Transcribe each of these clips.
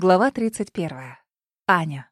Глава 31. Аня.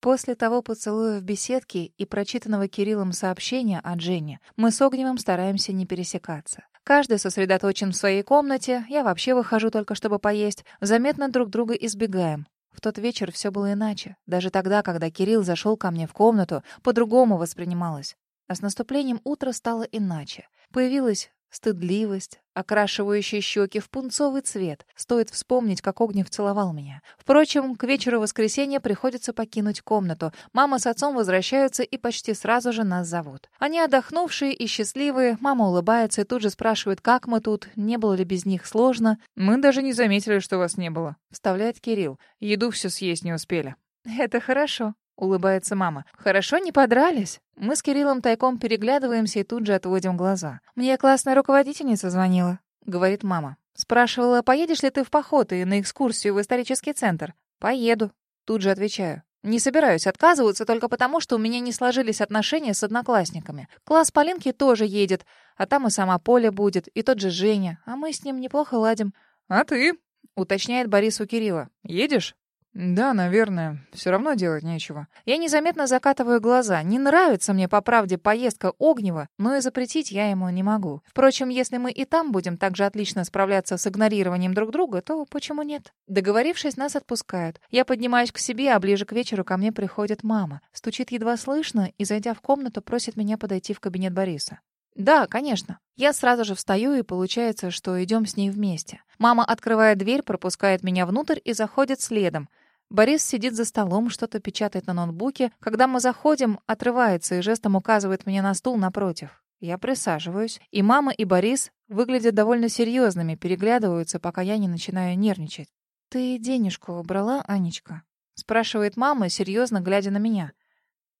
После того поцелуя в беседке и прочитанного Кириллом сообщения от Жени, мы с Огневым стараемся не пересекаться. Каждый сосредоточен в своей комнате, я вообще выхожу только чтобы поесть, заметно друг друга избегаем. В тот вечер все было иначе. Даже тогда, когда Кирилл зашел ко мне в комнату, по-другому воспринималось. А с наступлением утра стало иначе. Появилась Стыдливость, окрашивающая щеки в пунцовый цвет. Стоит вспомнить, как Огнев целовал меня. Впрочем, к вечеру воскресенья приходится покинуть комнату. Мама с отцом возвращаются и почти сразу же нас зовут. Они отдохнувшие и счастливые. Мама улыбается и тут же спрашивает, как мы тут, не было ли без них сложно. «Мы даже не заметили, что вас не было», — вставляет Кирилл. «Еду все съесть не успели». «Это хорошо», — улыбается мама. «Хорошо, не подрались?» Мы с Кириллом тайком переглядываемся и тут же отводим глаза. «Мне классная руководительница звонила», — говорит мама. «Спрашивала, поедешь ли ты в поход и на экскурсию в исторический центр?» «Поеду», — тут же отвечаю. Не собираюсь отказываться только потому, что у меня не сложились отношения с одноклассниками. Класс Полинки тоже едет, а там и сама Поля будет, и тот же Женя, а мы с ним неплохо ладим. «А ты?» — уточняет Борис у Кирилла. «Едешь?» «Да, наверное. Все равно делать нечего». Я незаметно закатываю глаза. Не нравится мне, по правде, поездка Огнева, но и запретить я ему не могу. Впрочем, если мы и там будем так же отлично справляться с игнорированием друг друга, то почему нет? Договорившись, нас отпускают. Я поднимаюсь к себе, а ближе к вечеру ко мне приходит мама. Стучит едва слышно и, зайдя в комнату, просит меня подойти в кабинет Бориса. «Да, конечно». Я сразу же встаю, и получается, что идем с ней вместе. Мама открывает дверь, пропускает меня внутрь и заходит следом. Борис сидит за столом, что-то печатает на ноутбуке. Когда мы заходим, отрывается и жестом указывает мне на стул напротив. Я присаживаюсь, и мама, и Борис выглядят довольно серьезными, переглядываются, пока я не начинаю нервничать. «Ты денежку брала, Анечка?» — спрашивает мама, серьезно глядя на меня.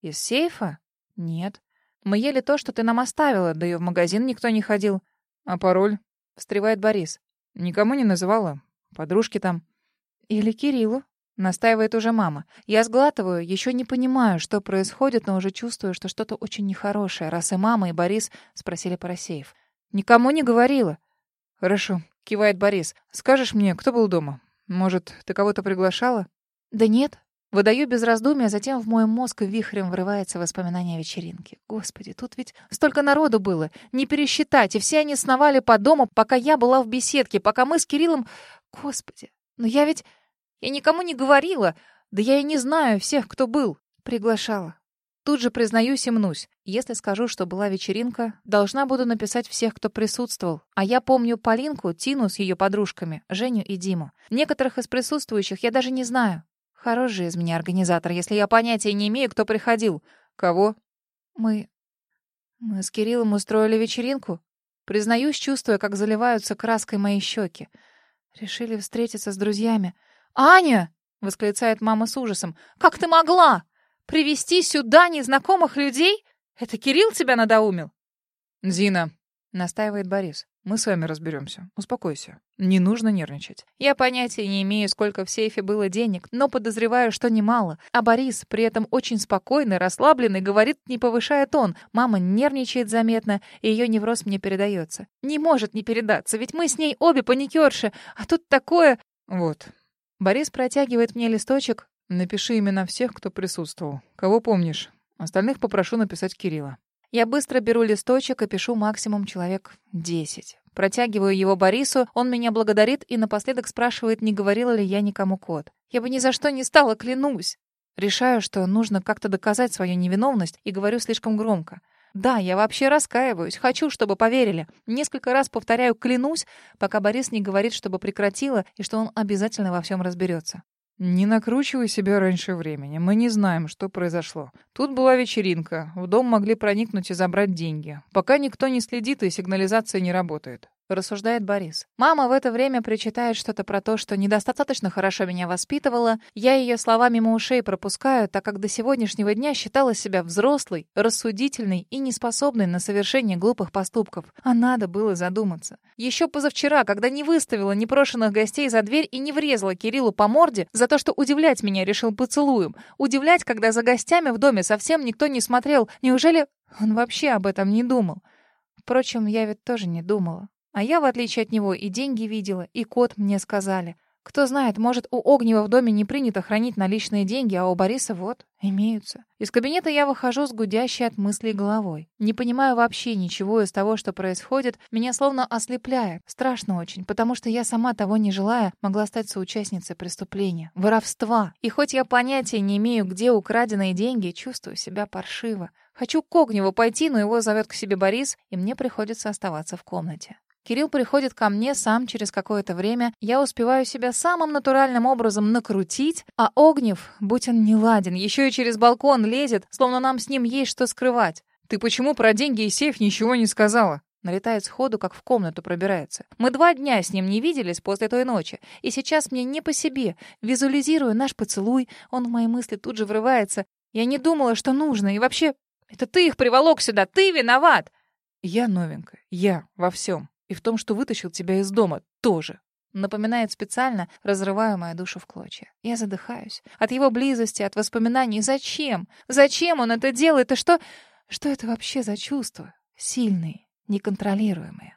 «Из сейфа?» «Нет. Мы ели то, что ты нам оставила, да и в магазин никто не ходил». «А пароль?» — встревает Борис. «Никому не называла. Подружки там». «Или Кириллу?» Настаивает уже мама. Я сглатываю, еще не понимаю, что происходит, но уже чувствую, что что-то очень нехорошее, раз и мама, и Борис спросили про сейф. «Никому не говорила». «Хорошо», — кивает Борис. «Скажешь мне, кто был дома? Может, ты кого-то приглашала?» «Да нет». Выдаю без раздумья, затем в мой мозг вихрем врывается воспоминание о вечеринке. Господи, тут ведь столько народу было. Не пересчитать, и все они сновали по дому, пока я была в беседке, пока мы с Кириллом... Господи, но я ведь... Я никому не говорила. Да я и не знаю всех, кто был. Приглашала. Тут же признаюсь и мнусь. Если скажу, что была вечеринка, должна буду написать всех, кто присутствовал. А я помню Полинку, Тину с ее подружками, Женю и Диму. Некоторых из присутствующих я даже не знаю. Хороший из меня организатор, если я понятия не имею, кто приходил. Кого? Мы... Мы с Кириллом устроили вечеринку. Признаюсь, чувствуя, как заливаются краской мои щеки. Решили встретиться с друзьями. «Аня!» — восклицает мама с ужасом. «Как ты могла? Привести сюда незнакомых людей? Это Кирилл тебя надоумил?» «Зина!» — настаивает Борис. «Мы с вами разберемся. Успокойся. Не нужно нервничать». Я понятия не имею, сколько в сейфе было денег, но подозреваю, что немало. А Борис при этом очень спокойный, расслабленный, говорит, не повышая тон. Мама нервничает заметно, и ее невроз мне передается. Не может не передаться, ведь мы с ней обе паникерши. А тут такое... Вот, Борис протягивает мне листочек. Напиши имена всех, кто присутствовал. Кого помнишь? Остальных попрошу написать Кирилла. Я быстро беру листочек и пишу максимум человек десять. Протягиваю его Борису, он меня благодарит и напоследок спрашивает, не говорила ли я никому код. Я бы ни за что не стала, клянусь. Решаю, что нужно как-то доказать свою невиновность и говорю слишком громко. Да, я вообще раскаиваюсь. Хочу, чтобы поверили. Несколько раз повторяю «клянусь», пока Борис не говорит, чтобы прекратила и что он обязательно во всем разберется. «Не накручивай себя раньше времени. Мы не знаем, что произошло. Тут была вечеринка. В дом могли проникнуть и забрать деньги. Пока никто не следит и сигнализация не работает рассуждает Борис. Мама в это время причитает что-то про то, что недостаточно хорошо меня воспитывала. Я ее слова мимо ушей пропускаю, так как до сегодняшнего дня считала себя взрослой, рассудительной и неспособной на совершение глупых поступков. А надо было задуматься. Еще позавчера, когда не выставила непрошенных гостей за дверь и не врезала Кириллу по морде за то, что удивлять меня решил поцелуем. Удивлять, когда за гостями в доме совсем никто не смотрел. Неужели он вообще об этом не думал? Впрочем, я ведь тоже не думала. А я, в отличие от него, и деньги видела, и код мне сказали. Кто знает, может, у Огнева в доме не принято хранить наличные деньги, а у Бориса вот, имеются. Из кабинета я выхожу с гудящей от мыслей головой. Не понимаю вообще ничего из того, что происходит. Меня словно ослепляет. Страшно очень, потому что я сама того не желая могла стать соучастницей преступления, воровства. И хоть я понятия не имею, где украденные деньги, чувствую себя паршиво. Хочу к Огневу пойти, но его зовет к себе Борис, и мне приходится оставаться в комнате. Кирилл приходит ко мне сам через какое-то время. Я успеваю себя самым натуральным образом накрутить, а Огнев, будь он не ладен, еще и через балкон лезет, словно нам с ним есть что скрывать. «Ты почему про деньги и сейф ничего не сказала?» Налетает сходу, как в комнату пробирается. Мы два дня с ним не виделись после той ночи. И сейчас мне не по себе. Визуализирую наш поцелуй. Он в мои мысли тут же врывается. Я не думала, что нужно. И вообще, это ты их приволок сюда. Ты виноват. Я новенькая. Я во всем. И в том, что вытащил тебя из дома, тоже. Напоминает специально, разрывая мою душу в клочья. Я задыхаюсь. От его близости, от воспоминаний. Зачем? Зачем он это делает? И что... Что это вообще за чувства? Сильные, неконтролируемые.